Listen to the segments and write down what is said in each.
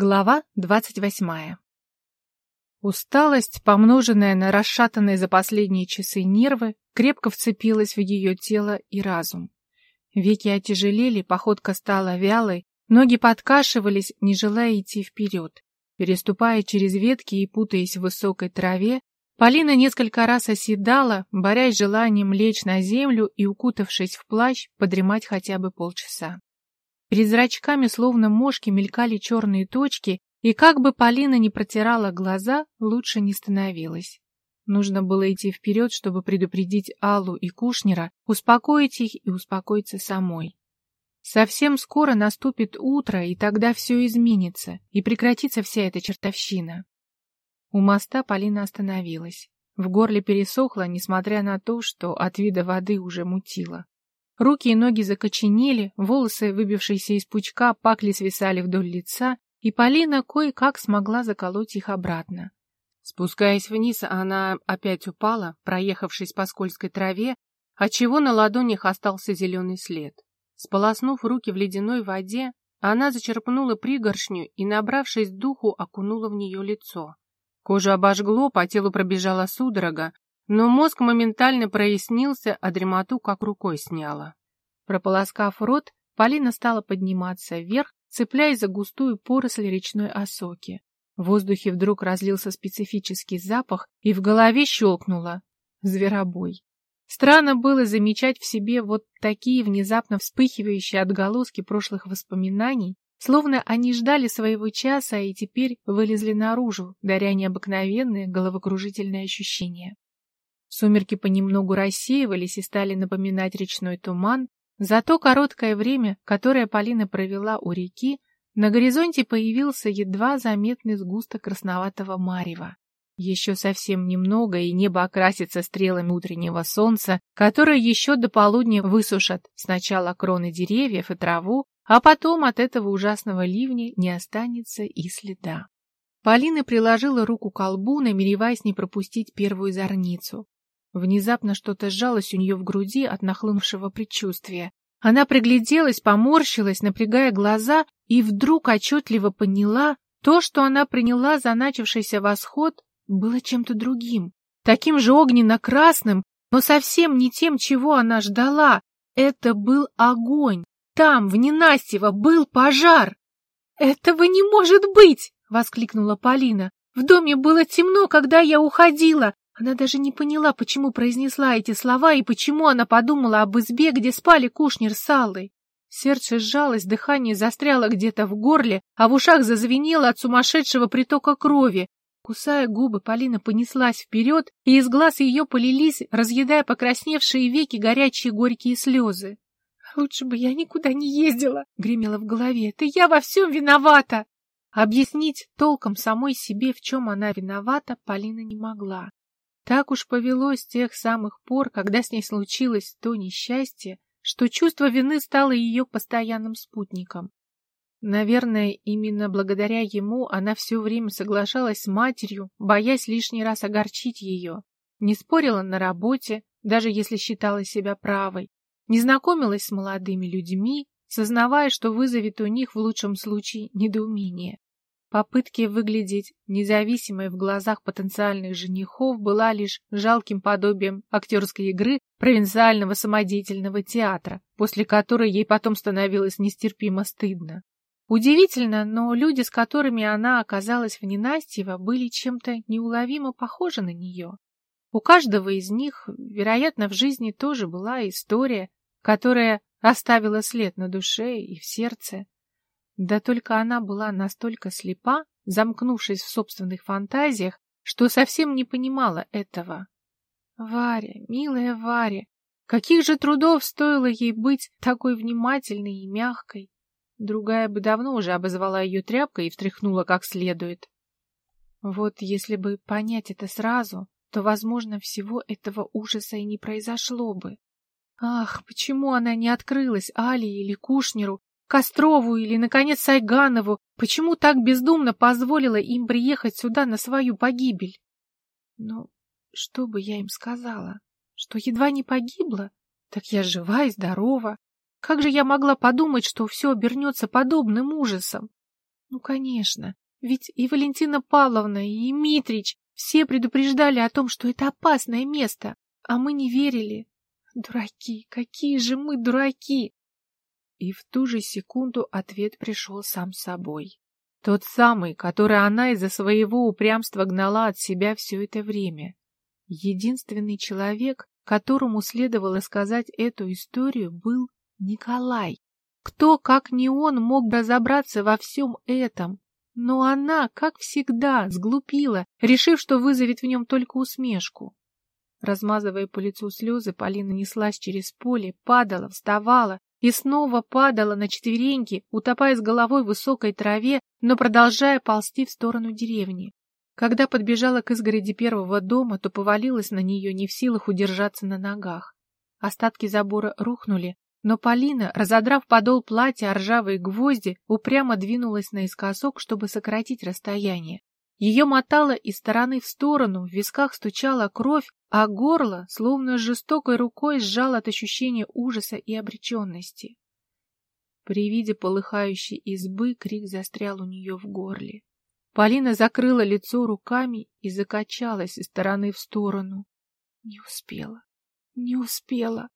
Глава двадцать восьмая Усталость, помноженная на расшатанные за последние часы нервы, крепко вцепилась в ее тело и разум. Веки отяжелели, походка стала вялой, ноги подкашивались, не желая идти вперед. Переступая через ветки и путаясь в высокой траве, Полина несколько раз оседала, борясь желанием лечь на землю и, укутавшись в плащ, подремать хотя бы полчаса. Перед зрачками, словно мошки, мелькали черные точки, и как бы Полина не протирала глаза, лучше не становилось. Нужно было идти вперед, чтобы предупредить Аллу и Кушнера, успокоить их и успокоиться самой. Совсем скоро наступит утро, и тогда все изменится, и прекратится вся эта чертовщина. У моста Полина остановилась. В горле пересохло, несмотря на то, что от вида воды уже мутило. Руки и ноги закоченели, волосы, выбившиеся из пучка, пакли свисали вдоль лица, и Полина кое-как смогла заколоть их обратно. Спускаясь вниз, она опять упала, проехавшись по скользкой траве, отчего на ладонях остался зеленый след. Сполоснув руки в ледяной воде, она зачерпнула пригоршню и, набравшись духу, окунула в нее лицо. Кожу обожгло, по телу пробежала судорога, но мозг моментально прояснился, а дремоту как рукой сняла. Прополоскав рот, Полина стала подниматься вверх, цепляясь за густую поросль речной осоки. В воздухе вдруг разлился специфический запах, и в голове щелкнуло. Зверобой. Странно было замечать в себе вот такие внезапно вспыхивающие отголоски прошлых воспоминаний, словно они ждали своего часа и теперь вылезли наружу, даря необыкновенные головокружительные ощущения. Сумерки понемногу рассеивались и стали напоминать речной туман, зато короткое время, которое Полина провела у реки, на горизонте появился едва заметный сгусток красноватого марева. Еще совсем немного, и небо окрасится стрелами утреннего солнца, которое еще до полудня высушат сначала кроны деревьев и траву, а потом от этого ужасного ливня не останется и следа. Полина приложила руку к колбу, намереваясь не пропустить первую зорницу. Внезапно что-то сжалось у нее в груди от нахлынувшего предчувствия. Она пригляделась, поморщилась, напрягая глаза, и вдруг отчетливо поняла, то, что она приняла за начавшийся восход, было чем-то другим, таким же огненно-красным, но совсем не тем, чего она ждала. Это был огонь. Там, в Ненастьево, был пожар. «Этого не может быть!» — воскликнула Полина. «В доме было темно, когда я уходила. Она даже не поняла, почему произнесла эти слова и почему она подумала об избе, где спали Кушнер с Аллой. Сердце сжалось, дыхание застряло где-то в горле, а в ушах зазвенело от сумасшедшего притока крови. Кусая губы, Полина понеслась вперед, и из глаз ее полились, разъедая покрасневшие веки горячие горькие слезы. «Лучше бы я никуда не ездила», — гремело в голове. «Это я во всем виновата!» Объяснить толком самой себе, в чем она виновата, Полина не могла. Так уж повелось с тех самых пор, когда с ней случилось то несчастье, что чувство вины стало ее постоянным спутником. Наверное, именно благодаря ему она все время соглашалась с матерью, боясь лишний раз огорчить ее. Не спорила на работе, даже если считала себя правой. Не знакомилась с молодыми людьми, сознавая, что вызовет у них в лучшем случае недоумение. Попытки выглядеть независимой в глазах потенциальных женихов была лишь жалким подобием актерской игры провинциального самодеятельного театра, после которой ей потом становилось нестерпимо стыдно. Удивительно, но люди, с которыми она оказалась в ненастьево, были чем-то неуловимо похожи на нее. У каждого из них, вероятно, в жизни тоже была история, которая оставила след на душе и в сердце. Да только она была настолько слепа, замкнувшись в собственных фантазиях, что совсем не понимала этого. Варя, милая Варя, каких же трудов стоило ей быть такой внимательной и мягкой. Другая бы давно уже обозвала ее тряпкой и встряхнула как следует. Вот если бы понять это сразу, то, возможно, всего этого ужаса и не произошло бы. Ах, почему она не открылась Али или Кушнеру Кострову или, наконец, Сайганову, почему так бездумно позволила им приехать сюда на свою погибель? Ну, что бы я им сказала? Что едва не погибла? Так я жива и здорова. Как же я могла подумать, что все обернется подобным ужасом? Ну, конечно, ведь и Валентина Павловна, и Митрич все предупреждали о том, что это опасное место, а мы не верили. Дураки, какие же мы дураки! И в ту же секунду ответ пришел сам собой. Тот самый, который она из-за своего упрямства гнала от себя все это время. Единственный человек, которому следовало сказать эту историю, был Николай. Кто, как не он, мог разобраться во всем этом? Но она, как всегда, сглупила, решив, что вызовет в нем только усмешку. Размазывая по лицу слезы, Полина неслась через поле, падала, вставала, и снова падала на четвереньки, утопая с головой в высокой траве, но продолжая ползти в сторону деревни. Когда подбежала к изгороди первого дома, то повалилась на нее, не в силах удержаться на ногах. Остатки забора рухнули, но Полина, разодрав подол платья о ржавые гвозди, упрямо двинулась наискосок, чтобы сократить расстояние. Ее мотало из стороны в сторону, в висках стучала кровь, а горло, словно жестокой рукой, сжал от ощущения ужаса и обреченности. При виде полыхающей избы крик застрял у нее в горле. Полина закрыла лицо руками и закачалась из стороны в сторону. Не успела, не успела.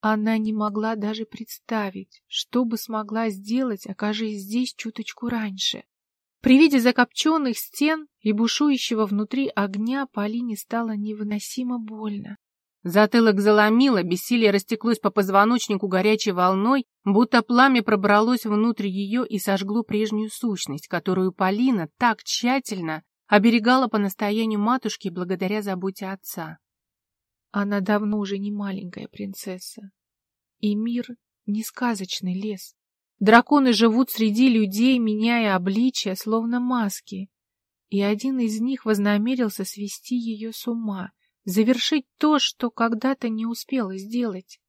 Она не могла даже представить, что бы смогла сделать, окажись здесь чуточку раньше. При виде закопченных стен и бушующего внутри огня Полине стало невыносимо больно. Затылок заломило, бессилие растеклось по позвоночнику горячей волной, будто пламя пробралось внутрь ее и сожгло прежнюю сущность, которую Полина так тщательно оберегала по настоянию матушки благодаря заботе отца. Она давно уже не маленькая принцесса. И мир не сказочный лес. Драконы живут среди людей, меняя обличия, словно маски. И один из них вознамерился свести ее с ума, завершить то, что когда-то не успела сделать.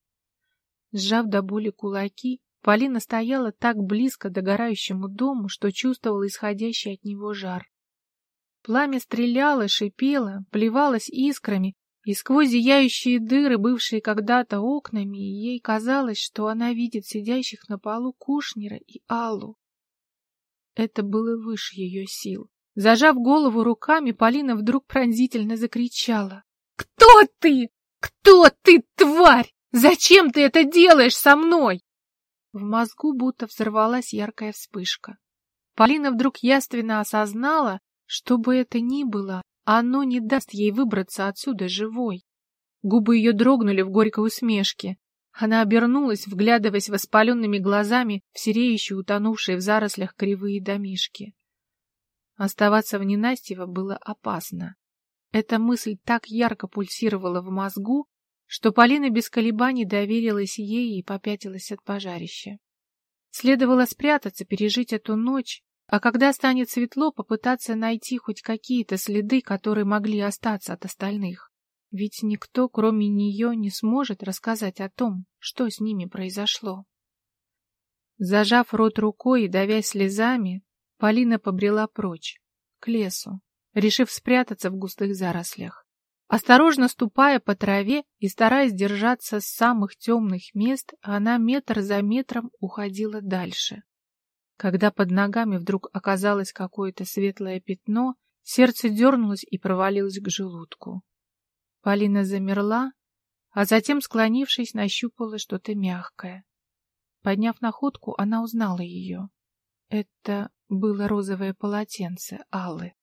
Сжав до боли кулаки, Полина стояла так близко до догорающему дому, что чувствовала исходящий от него жар. Пламя стреляло, шипело, плевалось искрами, и сквозь зияющие дыры, бывшие когда-то окнами, ей казалось, что она видит сидящих на полу Кушнера и Аллу. Это было выше ее сил. Зажав голову руками, Полина вдруг пронзительно закричала. «Кто ты? Кто ты, тварь? Зачем ты это делаешь со мной?» В мозгу будто взорвалась яркая вспышка. Полина вдруг яственно осознала, что бы это ни было, оно не даст ей выбраться отсюда живой. Губы ее дрогнули в горькой усмешке. Она обернулась, вглядываясь воспаленными глазами в сереющие, утонувшие в зарослях кривые домишки. Оставаться в ненастьево было опасно. Эта мысль так ярко пульсировала в мозгу, что Полина без колебаний доверилась ей и попятилась от пожарища. Следовало спрятаться, пережить эту ночь, а когда станет светло, попытаться найти хоть какие-то следы, которые могли остаться от остальных. Ведь никто, кроме нее, не сможет рассказать о том, что с ними произошло. Зажав рот рукой и давясь слезами, Полина побрела прочь, к лесу, решив спрятаться в густых зарослях. Осторожно ступая по траве и стараясь держаться с самых темных мест, она метр за метром уходила дальше. Когда под ногами вдруг оказалось какое-то светлое пятно, сердце дернулось и провалилось к желудку. Полина замерла, а затем, склонившись, нащупала что-то мягкое. Подняв находку, она узнала ее. Это было розовое полотенце Аллы.